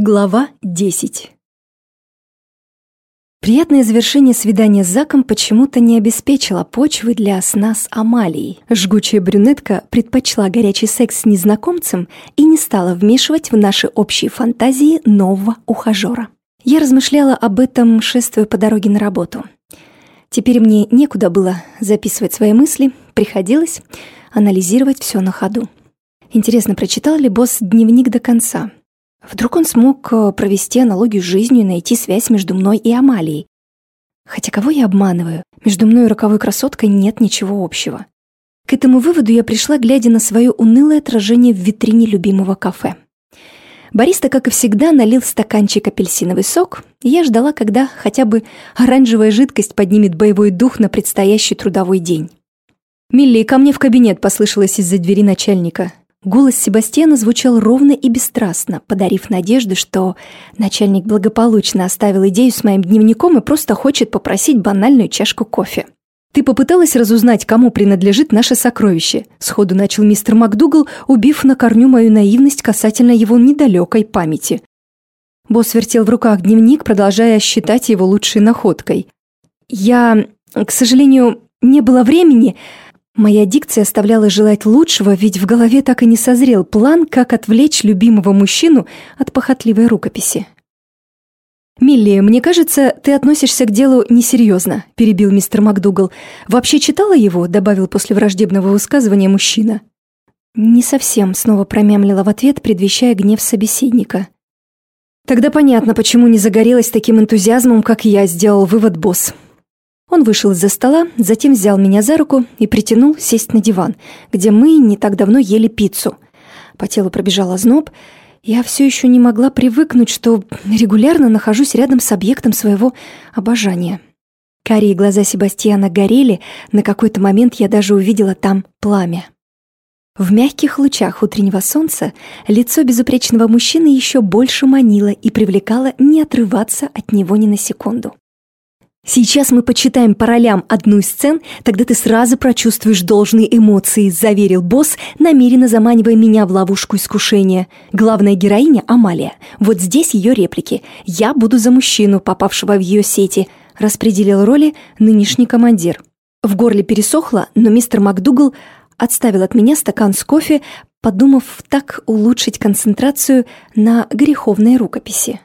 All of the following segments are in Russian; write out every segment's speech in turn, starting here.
Глава 10 Приятное завершение свидания с Заком почему-то не обеспечило почвы для сна с Амалией. Жгучая брюнетка предпочла горячий секс с незнакомцем и не стала вмешивать в наши общие фантазии нового ухажера. Я размышляла об этом, шествуя по дороге на работу. Теперь мне некуда было записывать свои мысли, приходилось анализировать все на ходу. Интересно, прочитал ли босс дневник до конца? Вдруг он смог э, провести аналогию с жизнью и найти связь между мной и Амалией. Хотя кого я обманываю? Между мной и роковой красоткой нет ничего общего. К этому выводу я пришла, глядя на свое унылое отражение в витрине любимого кафе. Бариста, как и всегда, налил стаканчик апельсиновый сок, и я ждала, когда хотя бы оранжевая жидкость поднимет боевой дух на предстоящий трудовой день. «Милли, ко мне в кабинет», — послышалось из-за двери начальника. Голос Себастьяна звучал ровно и бесстрастно, подарив надежду, что начальник благополучно оставил идею с моим дневником и просто хочет попросить банальную чашку кофе. «Ты попыталась разузнать, кому принадлежит наше сокровище?» Сходу начал мистер МакДугал, убив на корню мою наивность касательно его недалекой памяти. Босс вертел в руках дневник, продолжая считать его лучшей находкой. «Я, к сожалению, не было времени», Моя дикция оставляла желать лучшего, ведь в голове так и не созрел план, как отвлечь любимого мужчину от похотливой рукописи. «Милли, мне кажется, ты относишься к делу несерьезно», – перебил мистер МакДугал. «Вообще читала его?» – добавил после враждебного высказывания мужчина. «Не совсем», – снова промямлила в ответ, предвещая гнев собеседника. «Тогда понятно, почему не загорелась таким энтузиазмом, как я», – сделал вывод босс. Он вышел из-за стола, затем взял меня за руку и притянул сесть на диван, где мы не так давно ели пиццу. По телу пробежал озноб. Я все еще не могла привыкнуть, что регулярно нахожусь рядом с объектом своего обожания. Карие глаза Себастьяна горели, на какой-то момент я даже увидела там пламя. В мягких лучах утреннего солнца лицо безупречного мужчины еще больше манило и привлекало не отрываться от него ни на секунду. Сейчас мы почитаем по ролям одну из сцен, тогда ты сразу прочувствуешь должные эмоции», – заверил босс, намеренно заманивая меня в ловушку искушения. Главная героиня – Амалия. Вот здесь ее реплики. «Я буду за мужчину, попавшего в ее сети», – распределил роли нынешний командир. В горле пересохло, но мистер МакДугал отставил от меня стакан с кофе, подумав так улучшить концентрацию на греховной рукописи.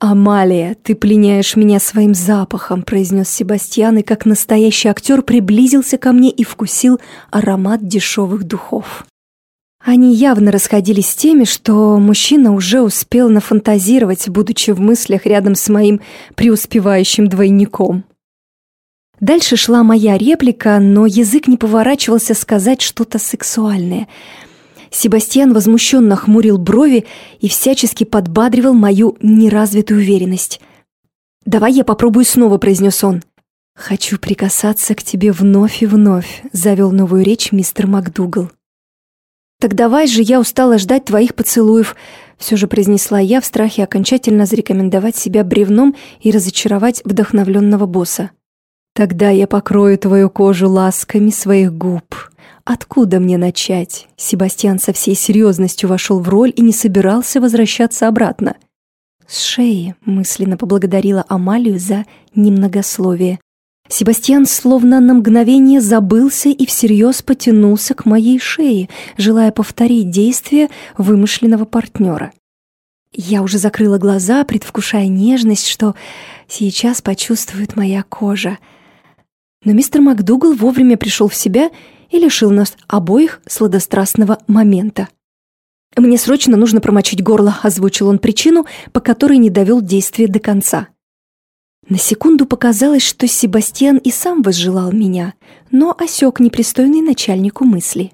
«Амалия, ты пленяешь меня своим запахом», – произнес Себастьян, и как настоящий актер приблизился ко мне и вкусил аромат дешевых духов. Они явно расходились с теми, что мужчина уже успел нафантазировать, будучи в мыслях рядом с моим преуспевающим двойником. Дальше шла моя реплика, но язык не поворачивался сказать что-то сексуальное – Себастьян возмущенно хмурил брови и всячески подбадривал мою неразвитую уверенность. «Давай я попробую снова», — произнес он. «Хочу прикасаться к тебе вновь и вновь», — завел новую речь мистер МакДугал. «Так давай же, я устала ждать твоих поцелуев», — все же произнесла я в страхе окончательно зарекомендовать себя бревном и разочаровать вдохновленного босса. «Тогда я покрою твою кожу ласками своих губ», Откуда мне начать? Себастьян со всей серьезностью вошел в роль и не собирался возвращаться обратно. С шеи мысленно поблагодарила Амалию за немногословие. Себастьян словно на мгновение забылся и всерьез потянулся к моей шее, желая повторить действия вымышленного партнера. Я уже закрыла глаза, предвкушая нежность, что сейчас почувствует моя кожа. Но мистер МакДугал вовремя пришел в себя лишил нас обоих сладострастного момента. «Мне срочно нужно промочить горло», — озвучил он причину, по которой не довел действие до конца. На секунду показалось, что Себастьян и сам возжелал меня, но осек непристойный начальнику мысли.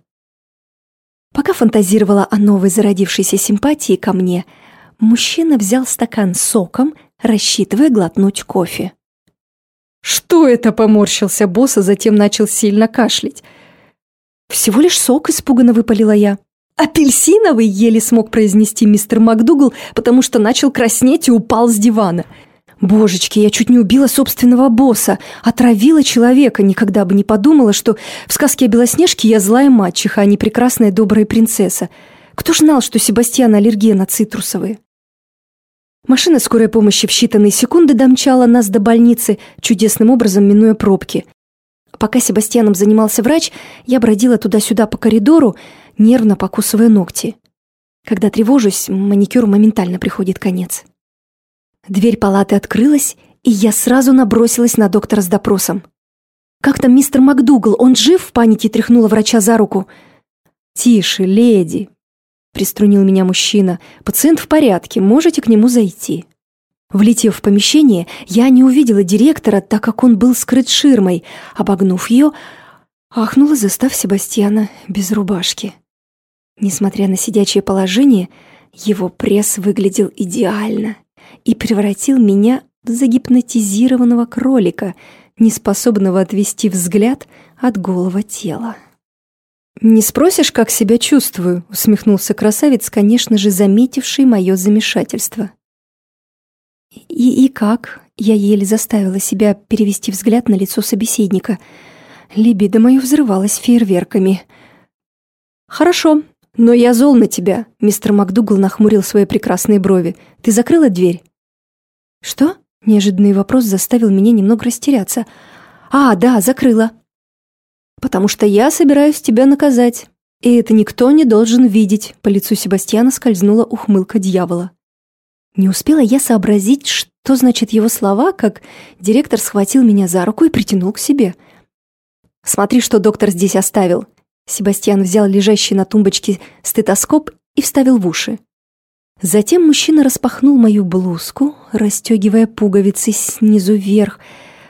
Пока фантазировала о новой зародившейся симпатии ко мне, мужчина взял стакан с соком, рассчитывая глотнуть кофе. «Что это?» — поморщился босс, а затем начал сильно кашлять — «Всего лишь сок», — испуганно выпалила я. «Апельсиновый!» — еле смог произнести мистер МакДугал, потому что начал краснеть и упал с дивана. Божечки, я чуть не убила собственного босса, отравила человека, никогда бы не подумала, что в сказке о Белоснежке я злая мачеха, а не прекрасная добрая принцесса. Кто ж знал, что Себастьян аллергия на цитрусовые? Машина скорой помощи в считанные секунды домчала нас до больницы, чудесным образом минуя пробки. Пока Себастьяном занимался врач, я бродила туда-сюда по коридору, нервно покусывая ногти. Когда тревожусь, маникюру моментально приходит конец. Дверь палаты открылась, и я сразу набросилась на доктора с допросом. «Как там мистер МакДугал? Он жив?» — в панике тряхнула врача за руку. «Тише, леди!» — приструнил меня мужчина. «Пациент в порядке, можете к нему зайти». Влетев в помещение, я не увидела директора, так как он был скрыт ширмой. Обогнув ее, ахнула, застав Себастьяна без рубашки. Несмотря на сидячее положение, его пресс выглядел идеально и превратил меня в загипнотизированного кролика, неспособного отвести взгляд от голого тела. «Не спросишь, как себя чувствую?» — усмехнулся красавец, конечно же, заметивший мое замешательство. «И, и как?» — я еле заставила себя перевести взгляд на лицо собеседника. Либидо мое взрывалось фейерверками. «Хорошо, но я зол на тебя», — мистер МакДугал нахмурил свои прекрасные брови. «Ты закрыла дверь?» «Что?» — неожиданный вопрос заставил меня немного растеряться. «А, да, закрыла». «Потому что я собираюсь тебя наказать, и это никто не должен видеть», — по лицу Себастьяна скользнула ухмылка дьявола. Не успела я сообразить, что значит его слова, как директор схватил меня за руку и притянул к себе. «Смотри, что доктор здесь оставил», Себастьян взял лежащий на тумбочке стетоскоп и вставил в уши. Затем мужчина распахнул мою блузку, расстегивая пуговицы снизу вверх.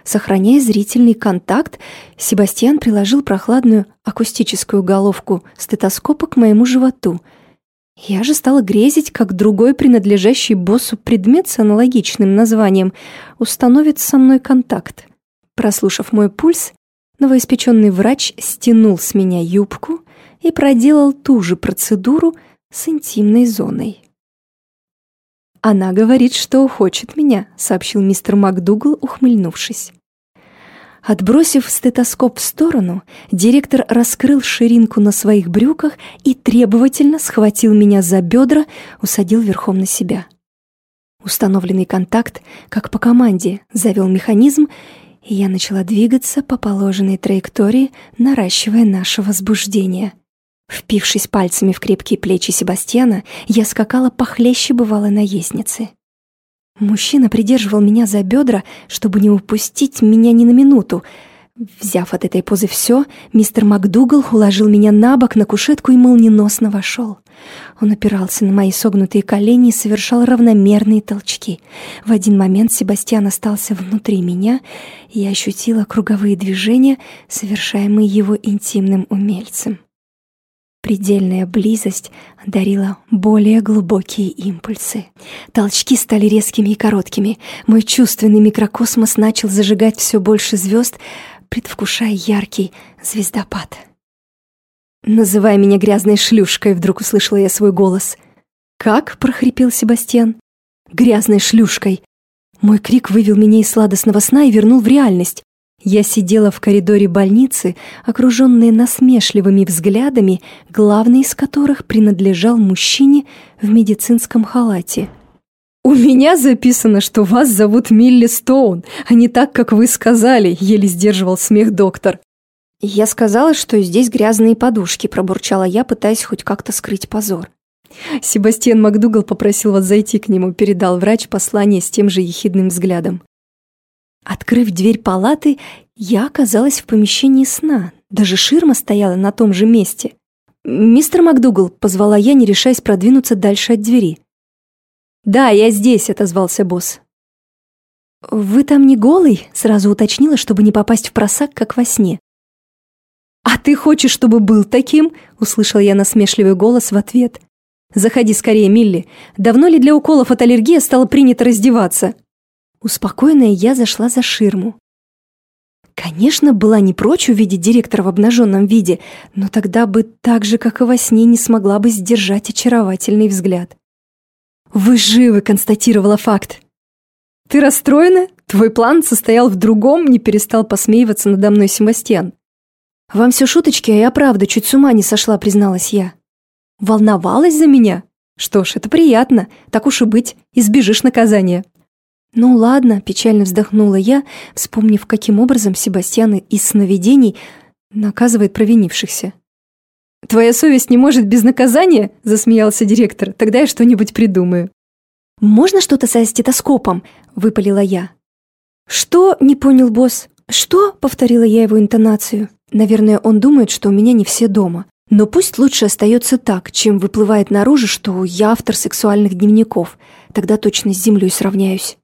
Сохраняя зрительный контакт, Себастьян приложил прохладную акустическую головку стетоскопа к моему животу. Я же стала грезить, как другой принадлежащий боссу предмет с аналогичным названием установит со мной контакт. Прослушав мой пульс, Новоиспеченный врач стянул с меня юбку и проделал ту же процедуру с интимной зоной. «Она говорит, что хочет меня», — сообщил мистер МакДугал, ухмыльнувшись. Отбросив стетоскоп в сторону, директор раскрыл ширинку на своих брюках и требовательно схватил меня за бедра, усадил верхом на себя. Установленный контакт, как по команде, завел механизм, и я начала двигаться по положенной траектории, наращивая наше возбуждение. Впившись пальцами в крепкие плечи Себастьяна, я скакала похлеще бывалой наездницы. Мужчина придерживал меня за бедра, чтобы не упустить меня ни на минуту — Взяв от этой позы все, мистер МакДугал уложил меня на бок на кушетку и молниеносно вошел. Он опирался на мои согнутые колени и совершал равномерные толчки. В один момент Себастьян остался внутри меня, и я ощутила круговые движения, совершаемые его интимным умельцем. Предельная близость дарила более глубокие импульсы. Толчки стали резкими и короткими. Мой чувственный микрокосмос начал зажигать все больше звезд, предвкушая яркий звездопад. «Называй меня грязной шлюшкой», — вдруг услышала я свой голос. «Как?» — прохрипел Себастьян. «Грязной шлюшкой». Мой крик вывел меня из сладостного сна и вернул в реальность. Я сидела в коридоре больницы, окруженная насмешливыми взглядами, главный из которых принадлежал мужчине в медицинском халате — «У меня записано, что вас зовут Милли Стоун, а не так, как вы сказали», — еле сдерживал смех доктор. «Я сказала, что здесь грязные подушки», — пробурчала я, пытаясь хоть как-то скрыть позор. Себастьян МакДугал попросил вас зайти к нему, передал врач послание с тем же ехидным взглядом. Открыв дверь палаты, я оказалась в помещении сна. Даже ширма стояла на том же месте. «Мистер МакДугал», — позвала я, не решаясь продвинуться дальше от двери. «Да, я здесь», — отозвался босс. «Вы там не голый?» — сразу уточнила, чтобы не попасть в просак, как во сне. «А ты хочешь, чтобы был таким?» — услышал я насмешливый голос в ответ. «Заходи скорее, Милли. Давно ли для уколов от аллергии стало принято раздеваться?» Успокоенная я зашла за ширму. Конечно, была не прочь увидеть директора в обнаженном виде, но тогда бы так же, как и во сне, не смогла бы сдержать очаровательный взгляд. «Вы живы», — констатировала факт. «Ты расстроена? Твой план состоял в другом», — не перестал посмеиваться надо мной Себастьян. «Вам все шуточки, а я правда чуть с ума не сошла», — призналась я. «Волновалась за меня?» Что ж, это приятно, так уж и быть, избежишь наказания. Ну ладно, печально вздохнула я, вспомнив, каким образом Себастьян из сновидений наказывает провинившихся. «Твоя совесть не может без наказания?» – засмеялся директор. «Тогда я что-нибудь придумаю». «Можно что-то со стетоскопом?» – выпалила я. «Что?» – не понял босс. «Что?» – повторила я его интонацию. Наверное, он думает, что у меня не все дома. Но пусть лучше остается так, чем выплывает наружу, что я автор сексуальных дневников. Тогда точно с землей сравняюсь.